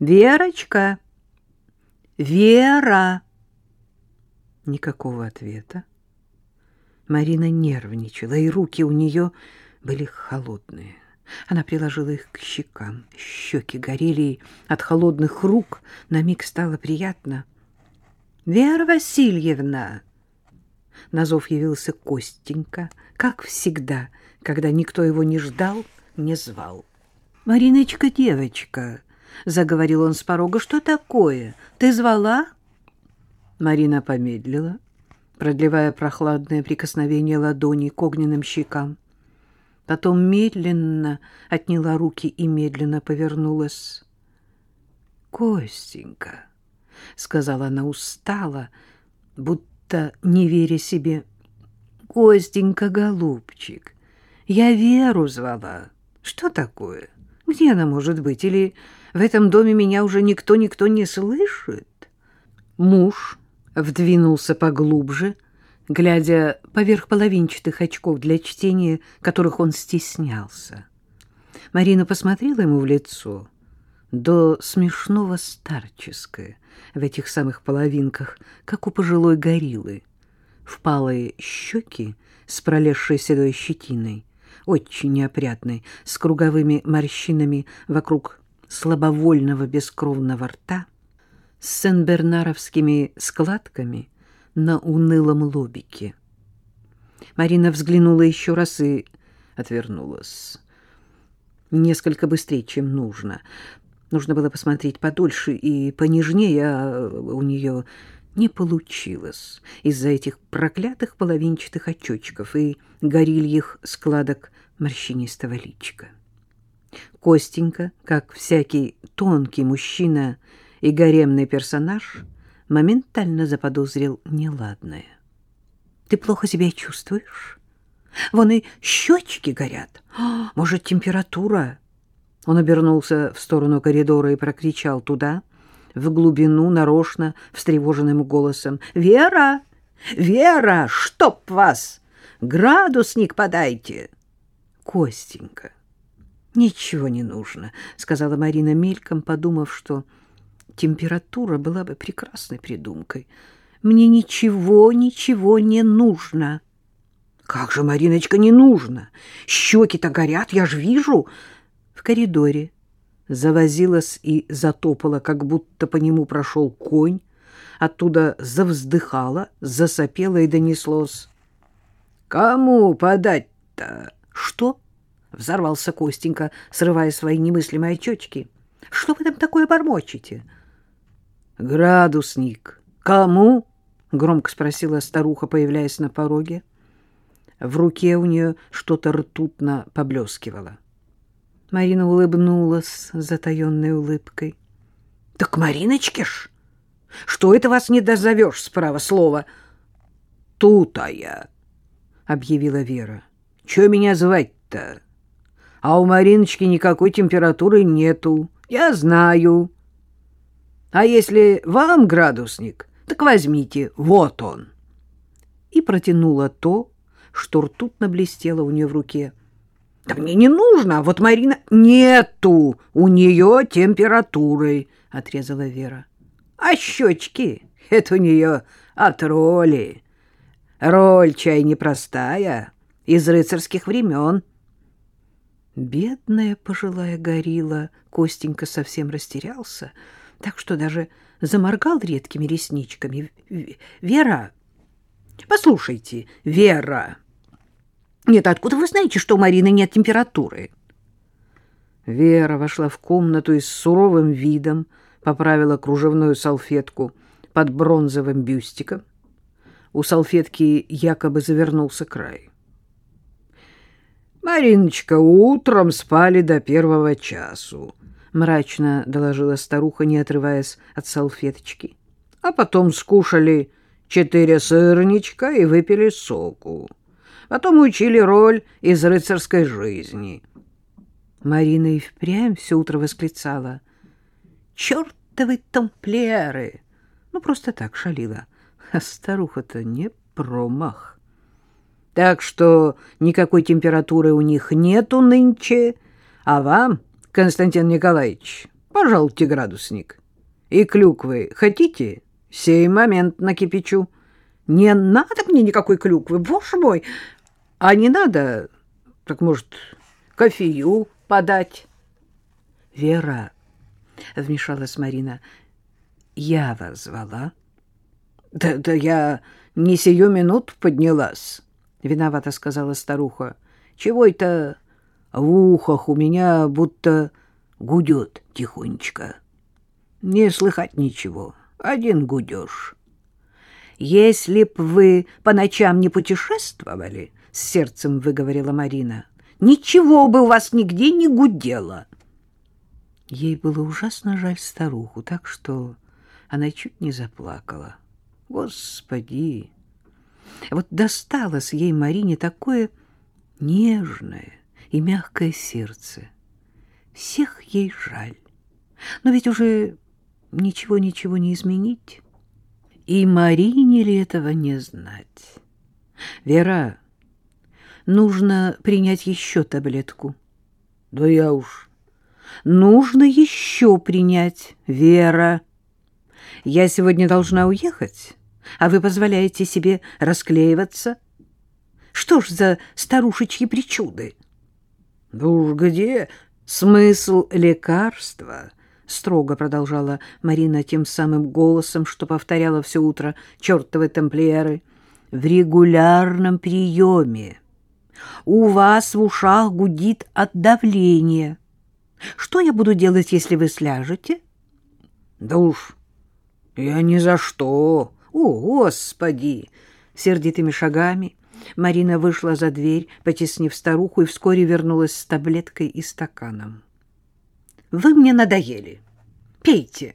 Верочка! Вера! Никакого ответа. Марина нервничала, и руки у нее были холодные. Она приложила их к щекам. Щеки горели, и от холодных рук на миг стало приятно. «Вера Васильевна!» На зов явился Костенька, как всегда, когда никто его не ждал, не звал. «Мариночка, девочка!» — заговорил он с порога. «Что такое? Ты звала?» Марина помедлила, продлевая прохладное прикосновение ладони к огненным щекам. Потом медленно отняла руки и медленно повернулась. «Костенька», — сказала она устало, будто не веря себе, — «Костенька, голубчик, я Веру звала. Что такое? Где она может быть? Или в этом доме меня уже никто-никто не слышит?» Муж вдвинулся поглубже, глядя поверх половинчатых очков для чтения, которых он стеснялся. Марина посмотрела ему в лицо, до смешного старческое, в этих самых половинках, как у пожилой гориллы. Впалые щеки с пролезшей седой щетиной, очень неопрятной, с круговыми морщинами вокруг слабовольного бескровного рта — с сен-бернаровскими складками на унылом лобике. Марина взглянула еще раз и отвернулась. Несколько быстрее, чем нужно. Нужно было посмотреть подольше и понежнее, а у нее не получилось из-за этих проклятых половинчатых очочков и горильих складок морщинистого личика. Костенька, как всякий тонкий мужчина, и гаремный персонаж моментально заподозрил неладное. — Ты плохо себя чувствуешь? Вон и щечки горят. Может, температура? Он обернулся в сторону коридора и прокричал туда, в глубину, нарочно, встревоженным голосом. — Вера! Вера! Чтоб вас! Градусник подайте! — Костенька! — Ничего не нужно, — сказала Марина мельком, подумав, что температура была бы прекрасной придумкой. Мне ничего, ничего не нужно. Как же, Мариночка, не нужно? Щеки-то горят, я ж вижу. В коридоре завозилась и затопала, как будто по нему прошел конь. Оттуда завздыхала, засопела и донеслось. «Кому подать-то?» «Что?» — взорвался Костенька, срывая свои немыслимые очечки. «Что вы там такое бормочете?» Градусник. Кому? Громко спросила старуха, появляясь на пороге. В руке у нее что-то ртутно поблескивало. Марина улыбнулась затаенной улыбкой. — Так Мариночке ж! Что это вас не дозовешь справа слова? — Тут-а я, — объявила Вера. — Чего меня звать-то? А у Мариночки никакой температуры нету. Я знаю. — а если вам градусник, так возьмите, вот он. И протянула то, что ртутно блестело у нее в руке. Да мне не нужно, вот Марина... Нету у нее температуры, отрезала Вера. А щечки? Это у нее от роли. Роль чай непростая, из рыцарских времен. Бедная пожилая горилла, Костенька совсем растерялся, — так что даже заморгал редкими ресничками. «Вера! Послушайте, Вера! Нет, откуда вы знаете, что у Марины нет температуры?» Вера вошла в комнату и с суровым видом поправила кружевную салфетку под бронзовым бюстиком. У салфетки якобы завернулся край. «Мариночка, утром спали до первого часу», — мрачно доложила старуха, не отрываясь от салфеточки. А потом скушали четыре сырничка и выпили соку. Потом учили роль из рыцарской жизни. Марина и впрямь все утро восклицала. «Чертовы тамплиеры!» Ну, просто так шалила. А старуха-то не промах. Так что никакой температуры у них нету нынче, а вам Константин Николаевич, Пожалуйте, градусник. И клюквы хотите? Сей момент накипячу. Не надо мне никакой клюквы, боже мой. А не надо, так, может, кофею подать? Вера, вмешалась Марина, я вас звала. Да, да я не сию минут поднялась, виновато сказала старуха. Чего это в ухах у меня будто гудет тихонечко? Не слыхать ничего, один гудеж. Если б вы по ночам не путешествовали, — с сердцем выговорила Марина, — ничего бы у вас нигде не гудело. Ей было ужасно жаль старуху, так что она чуть не заплакала. Господи! Вот досталось ей Марине такое нежное и мягкое сердце. Всех ей жаль. Но ведь уже ничего-ничего не изменить. И Марине ли этого не знать? Вера, нужно принять еще таблетку. Да я уж. Нужно еще принять, Вера. Я сегодня должна уехать, а вы позволяете себе расклеиваться? Что ж за старушечьи причуды? Да уж где смысл лекарства? строго продолжала Марина тем самым голосом, что повторяла все утро чертовы тамплиеры, в регулярном приеме. У вас в ушах гудит от давления. Что я буду делать, если вы сляжете? Да уж, я ни за что. О, Господи! Сердитыми шагами Марина вышла за дверь, потеснив старуху, и вскоре вернулась с таблеткой и стаканом. Вы мне надоели. Пейте.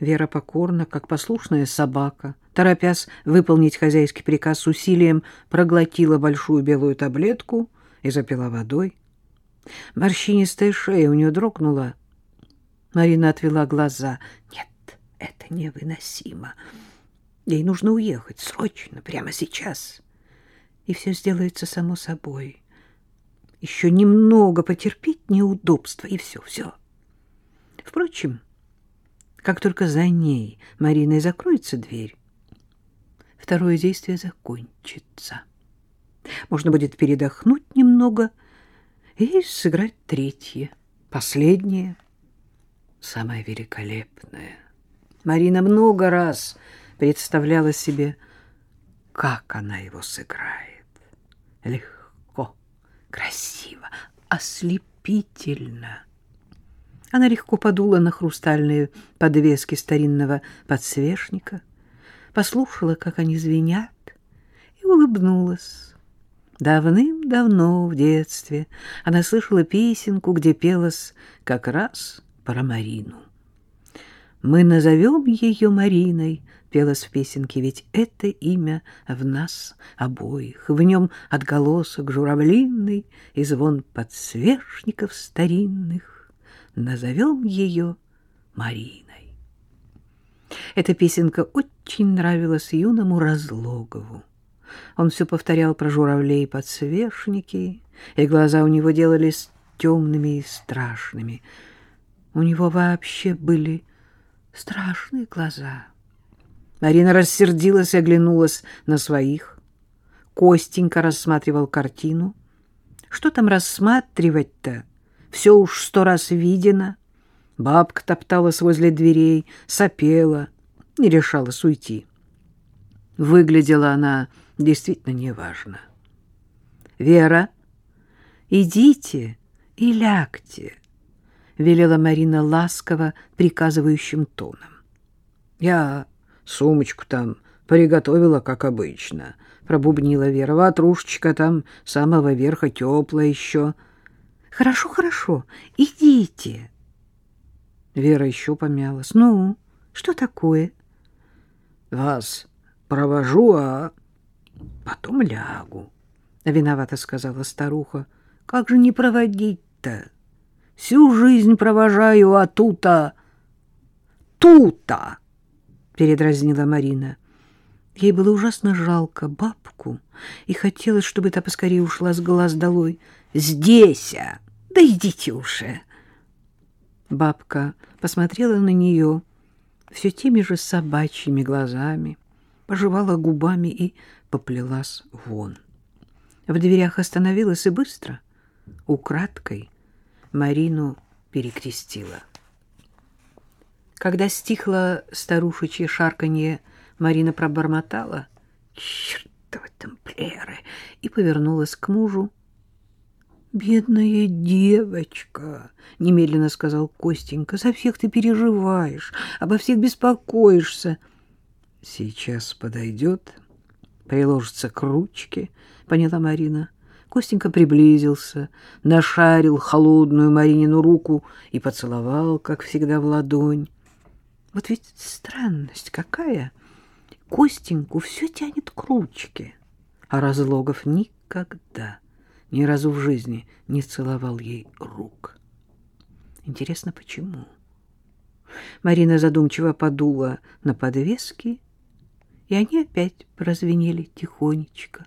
Вера покорно, как послушная собака, торопясь выполнить хозяйский приказ с усилием, проглотила большую белую таблетку и запила водой. Морщинистая шея у нее дрогнула. Марина отвела глаза. Нет, это невыносимо. Ей нужно уехать срочно, прямо сейчас. И все сделается само собой еще немного потерпеть неудобства, и все, все. Впрочем, как только за ней Мариной закроется дверь, второе действие закончится. Можно будет передохнуть немного и сыграть третье, последнее, самое великолепное. Марина много раз представляла себе, как она его сыграет. Легко красиво, ослепительно. Она легко подула на хрустальные подвески старинного подсвечника, послушала, как они звенят, и улыбнулась. Давным-давно в детстве она слышала песенку, где пелось как раз про Марину. «Мы назовем ее Мариной», — пелось в песенке, «ведь это имя в нас обоих, в нем отголосок журавлиный и звон подсвечников старинных. Назовем ее Мариной». Эта песенка очень нравилась юному Разлогову. Он все повторял про журавлей и подсвечники, и глаза у него делались темными и страшными. У него вообще были страшные глаза. Марина рассердилась и оглянулась на своих. Костенька рассматривал картину. Что там рассматривать-то? Все уж сто раз видено. Бабка топталась возле дверей, сопела, не решалась уйти. Выглядела она действительно неважно. «Вера, идите и лягте», — велела Марина ласково, приказывающим тоном. «Я сумочку там приготовила, как обычно», — пробубнила Вера. «Ватрушечка там самого верха теплая еще». «Хорошо, хорошо, идите». Вера еще помялась. «Ну, что такое?» «Вас провожу, а потом лягу», — виновато сказала старуха. «Как же не проводить-то?» Всю жизнь провожаю, а тута... Тута! Передразнила Марина. Ей было ужасно жалко бабку, и хотелось, чтобы та поскорее ушла с глаз долой. «Здесь! А! Да идите уже!» Бабка посмотрела на нее все теми же собачьими глазами, пожевала губами и поплелась вон. В дверях остановилась и быстро, украдкой, Марину перекрестила. Когда стихло старушечье шарканье, Марина пробормотала «Чертовы тамплиеры!» и повернулась к мужу. «Бедная девочка!» — немедленно сказал Костенька. «За всех ты переживаешь, обо всех беспокоишься». «Сейчас подойдет, приложится к ручке», — поняла Марина. Костенька приблизился, нашарил холодную Маринину руку и поцеловал, как всегда, в ладонь. Вот ведь странность какая! Костеньку все тянет к ручке, а Разлогов никогда ни разу в жизни не целовал ей рук. Интересно, почему? Марина задумчиво подула на подвески, и они опять прозвенели тихонечко.